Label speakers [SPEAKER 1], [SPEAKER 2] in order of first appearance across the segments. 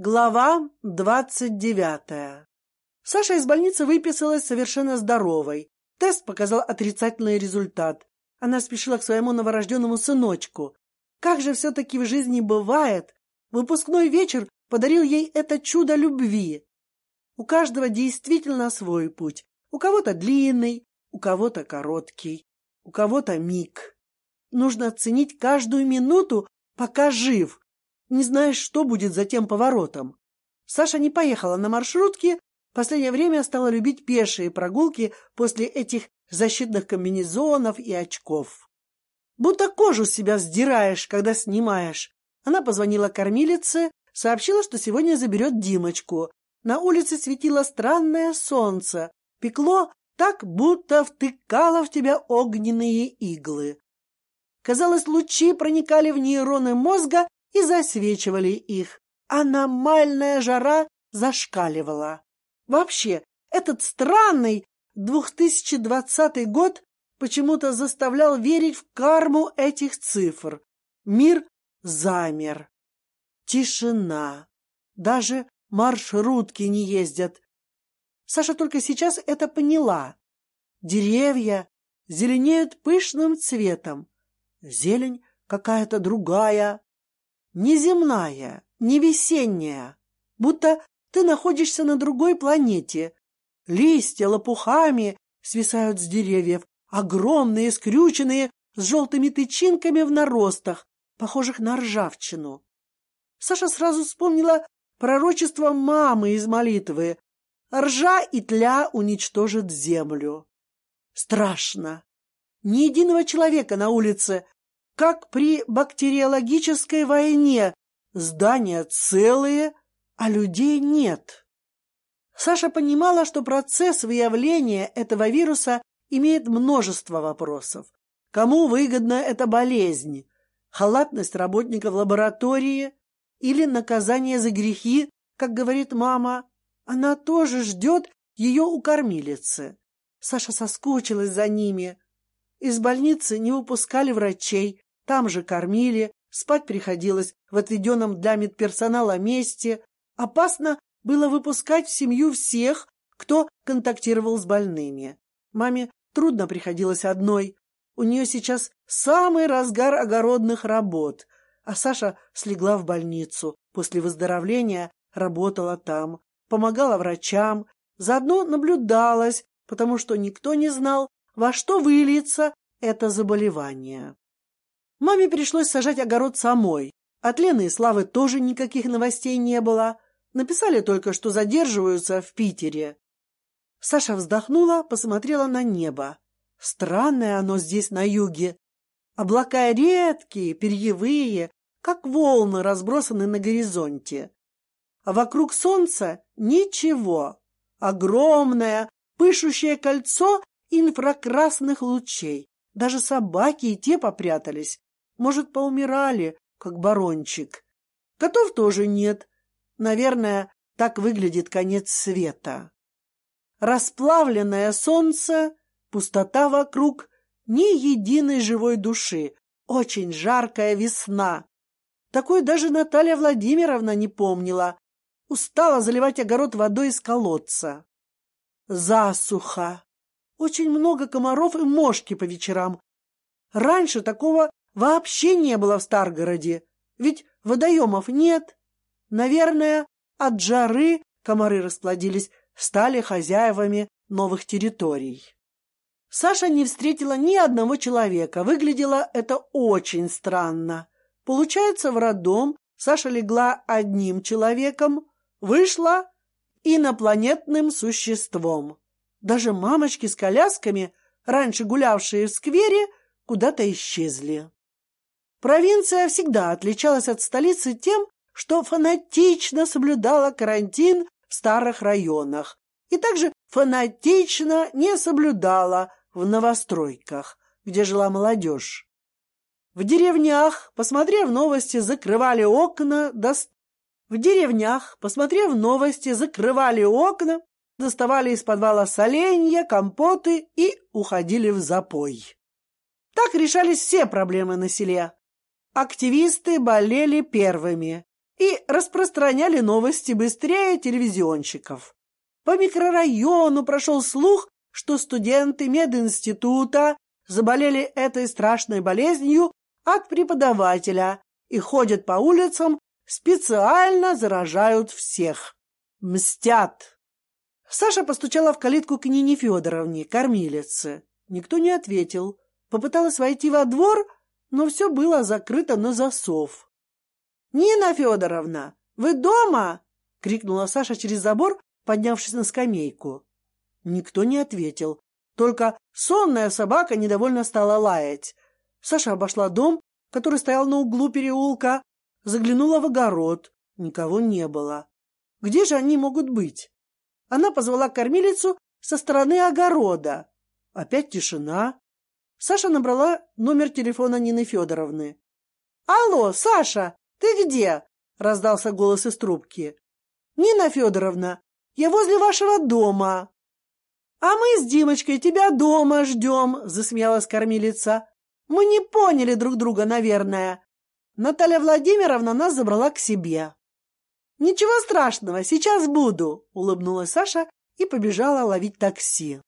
[SPEAKER 1] Глава двадцать девятая. Саша из больницы выписалась совершенно здоровой. Тест показал отрицательный результат. Она спешила к своему новорожденному сыночку. Как же все-таки в жизни бывает, выпускной вечер подарил ей это чудо любви. У каждого действительно свой путь. У кого-то длинный, у кого-то короткий, у кого-то миг. Нужно оценить каждую минуту, пока жив, не знаешь, что будет за тем поворотом. Саша не поехала на маршрутке, в последнее время стала любить пешие прогулки после этих защитных комбинезонов и очков. Будто кожу с себя сдираешь, когда снимаешь. Она позвонила кормилице, сообщила, что сегодня заберет Димочку. На улице светило странное солнце, пекло так, будто втыкало в тебя огненные иглы. Казалось, лучи проникали в нейроны мозга и засвечивали их. Аномальная жара зашкаливала. Вообще, этот странный 2020 год почему-то заставлял верить в карму этих цифр. Мир замер. Тишина. Даже маршрутки не ездят. Саша только сейчас это поняла. Деревья зеленеют пышным цветом. Зелень какая-то другая, неземная, не весенняя, будто ты находишься на другой планете. Листья лопухами свисают с деревьев, огромные, скрюченные, с желтыми тычинками в наростах, похожих на ржавчину. Саша сразу вспомнила пророчество мамы из молитвы. Ржа и тля уничтожит землю. Страшно. Ни единого человека на улице, как при бактериологической войне. Здания целые, а людей нет. Саша понимала, что процесс выявления этого вируса имеет множество вопросов. Кому выгодна эта болезнь? Халатность работников лаборатории или наказание за грехи, как говорит мама? Она тоже ждет ее у кормилицы. Саша соскучилась за ними. Из больницы не выпускали врачей, там же кормили, спать приходилось в отведенном для медперсонала месте. Опасно было выпускать в семью всех, кто контактировал с больными. Маме трудно приходилось одной. У нее сейчас самый разгар огородных работ, а Саша слегла в больницу. После выздоровления работала там, помогала врачам, заодно наблюдалась, потому что никто не знал, во что выльется это заболевание. Маме пришлось сажать огород самой. От Лены и Славы тоже никаких новостей не было. Написали только, что задерживаются в Питере. Саша вздохнула, посмотрела на небо. Странное оно здесь на юге. Облака редкие, перьевые, как волны, разбросаны на горизонте. А вокруг солнца ничего. Огромное, пышущее кольцо инфракрасных лучей. Даже собаки и те попрятались. Может, поумирали, как барончик. Котов тоже нет. Наверное, так выглядит конец света. Расплавленное солнце, пустота вокруг, ни единой живой души, очень жаркая весна. Такой даже Наталья Владимировна не помнила. Устала заливать огород водой из колодца. Засуха. Очень много комаров и мошки по вечерам. Раньше такого вообще не было в Старгороде, ведь водоемов нет. Наверное, от жары комары расплодились, стали хозяевами новых территорий. Саша не встретила ни одного человека. Выглядело это очень странно. Получается, в роддом Саша легла одним человеком, вышла инопланетным существом. Даже мамочки с колясками, раньше гулявшие в сквере, куда-то исчезли. Провинция всегда отличалась от столицы тем, что фанатично соблюдала карантин в старых районах и также фанатично не соблюдала в новостройках, где жила молодежь. В деревнях, посмотрев новости, закрывали окна, до... в деревнях, посмотрев новости, закрывали окна, доставали из подвала соленья, компоты и уходили в запой. Так решались все проблемы на селе. Активисты болели первыми. и распространяли новости быстрее телевизионщиков. По микрорайону прошел слух, что студенты мединститута заболели этой страшной болезнью от преподавателя и ходят по улицам, специально заражают всех. Мстят. Саша постучала в калитку к Нине Федоровне, кормилице. Никто не ответил. Попыталась войти во двор, но все было закрыто на засов. «Нина Федоровна, вы дома?» — крикнула Саша через забор, поднявшись на скамейку. Никто не ответил. Только сонная собака недовольно стала лаять. Саша обошла дом, который стоял на углу переулка, заглянула в огород. Никого не было. Где же они могут быть? Она позвала кормилицу со стороны огорода. Опять тишина. Саша набрала номер телефона Нины Федоровны. «Алло, Саша, ты где?» — раздался голос из трубки. «Нина Федоровна, я возле вашего дома». «А мы с Димочкой тебя дома ждем», — засмеялась кормилица. «Мы не поняли друг друга, наверное. Наталья Владимировна нас забрала к себе». «Ничего страшного, сейчас буду», — улыбнулась Саша и побежала ловить такси.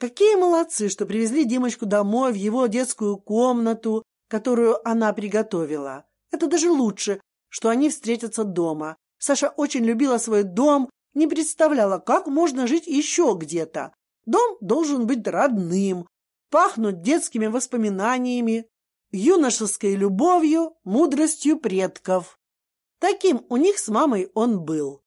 [SPEAKER 1] Какие молодцы, что привезли Димочку домой в его детскую комнату, которую она приготовила. Это даже лучше, что они встретятся дома. Саша очень любила свой дом, не представляла, как можно жить еще где-то. Дом должен быть родным, пахнуть детскими воспоминаниями, юношеской любовью, мудростью предков. Таким у них с мамой он был.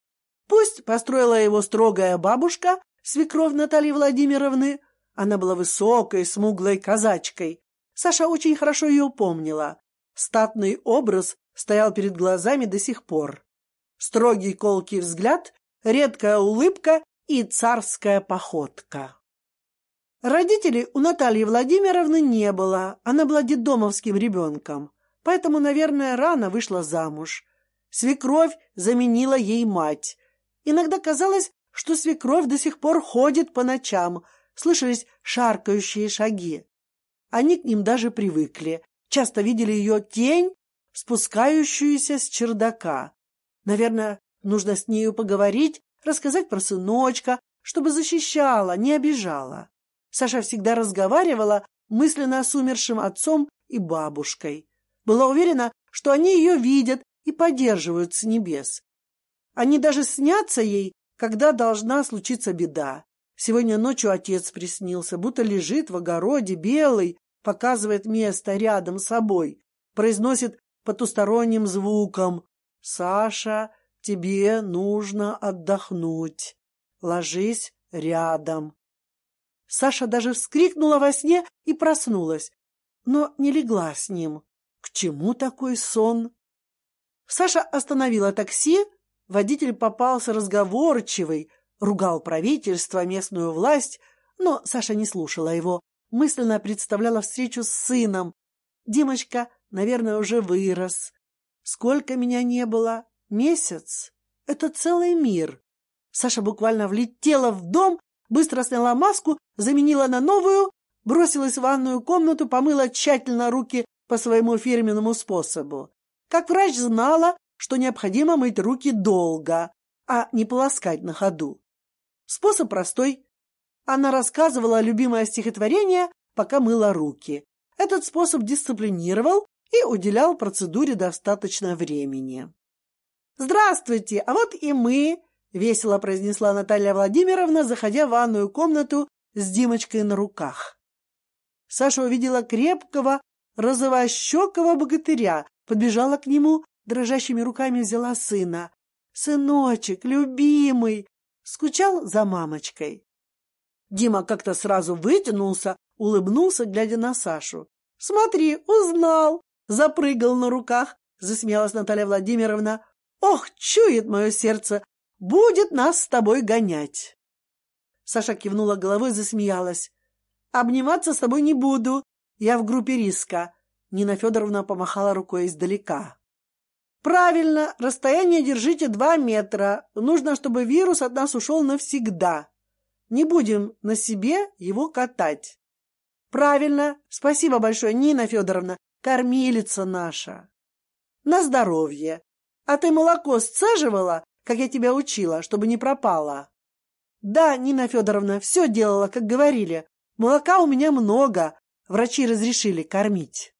[SPEAKER 1] Пусть построила его строгая бабушка, свекровь Натальи Владимировны. Она была высокой, смуглой казачкой. Саша очень хорошо ее помнила. Статный образ стоял перед глазами до сих пор. Строгий колкий взгляд редкая улыбка и царская походка. Родителей у Натальи Владимировны не было, она была детдомовским ребенком, поэтому, наверное, рано вышла замуж. Свекровь заменила ей мать. Иногда казалось, что свекровь до сих пор ходит по ночам, слышались шаркающие шаги. Они к ним даже привыкли, часто видели ее тень, спускающуюся с чердака. Наверное, Нужно с нею поговорить, рассказать про сыночка, чтобы защищала, не обижала. Саша всегда разговаривала мысленно с умершим отцом и бабушкой. Была уверена, что они ее видят и поддерживают с небес. Они даже снятся ей, когда должна случиться беда. Сегодня ночью отец приснился, будто лежит в огороде белый, показывает место рядом с собой, произносит потусторонним звуком «Саша, Тебе нужно отдохнуть. Ложись рядом. Саша даже вскрикнула во сне и проснулась, но не легла с ним. К чему такой сон? Саша остановила такси, водитель попался разговорчивый, ругал правительство, местную власть, но Саша не слушала его, мысленно представляла встречу с сыном. Димочка, наверное, уже вырос. Сколько меня не было, Месяц — это целый мир. Саша буквально влетела в дом, быстро сняла маску, заменила на новую, бросилась в ванную комнату, помыла тщательно руки по своему фирменному способу. Как врач знала, что необходимо мыть руки долго, а не полоскать на ходу. Способ простой. Она рассказывала любимое стихотворение, пока мыла руки. Этот способ дисциплинировал и уделял процедуре достаточно времени. «Здравствуйте, а вот и мы!» — весело произнесла Наталья Владимировна, заходя в ванную комнату с Димочкой на руках. Саша увидела крепкого, розовощекого богатыря, подбежала к нему, дрожащими руками взяла сына. «Сыночек, любимый!» Скучал за мамочкой. Дима как-то сразу вытянулся, улыбнулся, глядя на Сашу. «Смотри, узнал!» Запрыгал на руках, засмеялась Наталья Владимировна. Ох, чует мое сердце, будет нас с тобой гонять. Саша кивнула головой засмеялась. Обниматься с тобой не буду, я в группе риска. Нина Федоровна помахала рукой издалека. Правильно, расстояние держите два метра. Нужно, чтобы вирус от нас ушел навсегда. Не будем на себе его катать. Правильно. Спасибо большое, Нина Федоровна, кормилица наша. На здоровье. А ты молоко сцеживала, как я тебя учила, чтобы не пропало? Да, Нина Федоровна, все делала, как говорили. Молока у меня много, врачи разрешили кормить.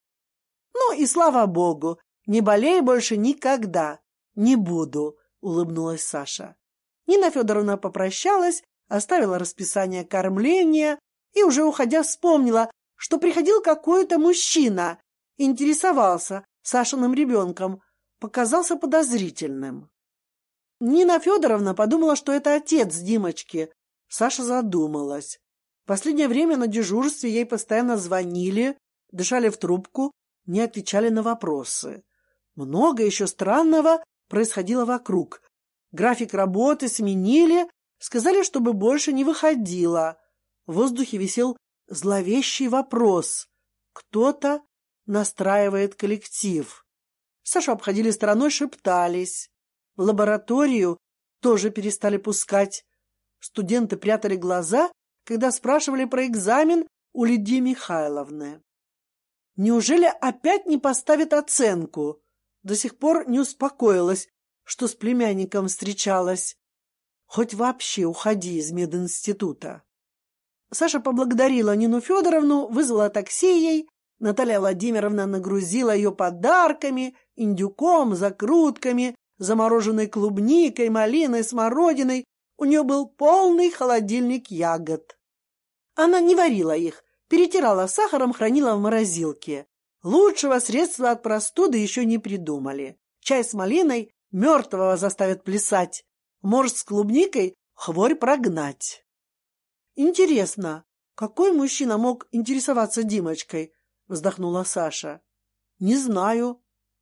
[SPEAKER 1] Ну и слава богу, не болей больше никогда. Не буду, улыбнулась Саша. Нина Федоровна попрощалась, оставила расписание кормления и уже уходя вспомнила, что приходил какой-то мужчина, интересовался Сашиным ребенком, показался подозрительным. Нина Федоровна подумала, что это отец Димочки. Саша задумалась. В последнее время на дежурстве ей постоянно звонили, дышали в трубку, не отвечали на вопросы. Много еще странного происходило вокруг. График работы сменили, сказали, чтобы больше не выходила. В воздухе висел зловещий вопрос. Кто-то настраивает коллектив. Сашу обходили стороной, шептались. В лабораторию тоже перестали пускать. Студенты прятали глаза, когда спрашивали про экзамен у Лидии Михайловны. Неужели опять не поставит оценку? До сих пор не успокоилась, что с племянником встречалась. Хоть вообще уходи из мединститута. Саша поблагодарила Нину Федоровну, вызвала такси ей. Наталья Владимировна нагрузила ее подарками, индюком, закрутками, замороженной клубникой, малиной, смородиной. У нее был полный холодильник ягод. Она не варила их, перетирала сахаром, хранила в морозилке. Лучшего средства от простуды еще не придумали. Чай с малиной мертвого заставит плясать, морс с клубникой хворь прогнать. Интересно, какой мужчина мог интересоваться Димочкой? Вздохнула Саша. Не знаю.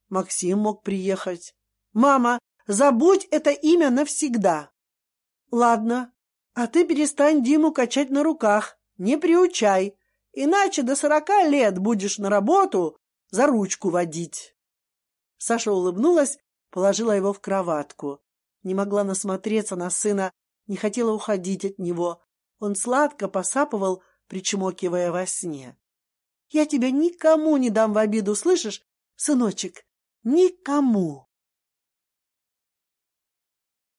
[SPEAKER 1] Максим мог приехать. Мама, забудь это имя навсегда. Ладно, а ты перестань Диму качать на руках, не приучай, иначе до сорока лет будешь на работу за ручку водить. Саша улыбнулась, положила его в кроватку. Не могла насмотреться на сына, не хотела уходить от него. Он сладко посапывал, причмокивая во сне. — Я тебя никому не дам в обиду, слышишь, сыночек? Никому!